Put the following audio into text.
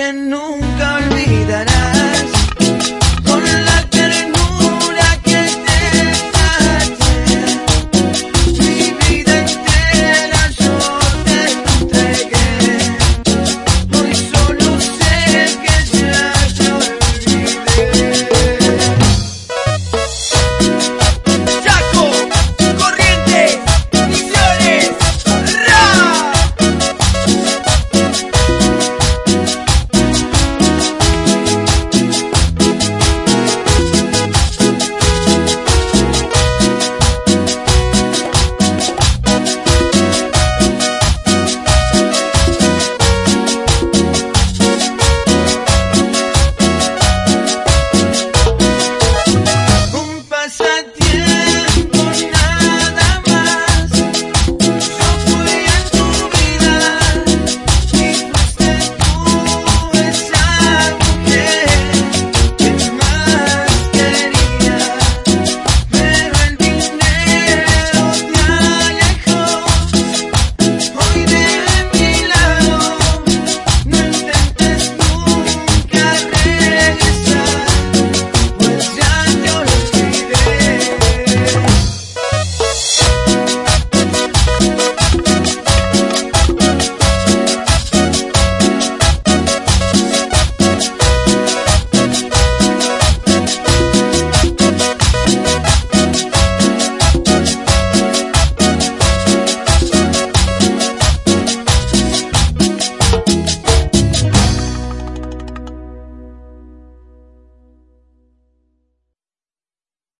que nunca olvidará.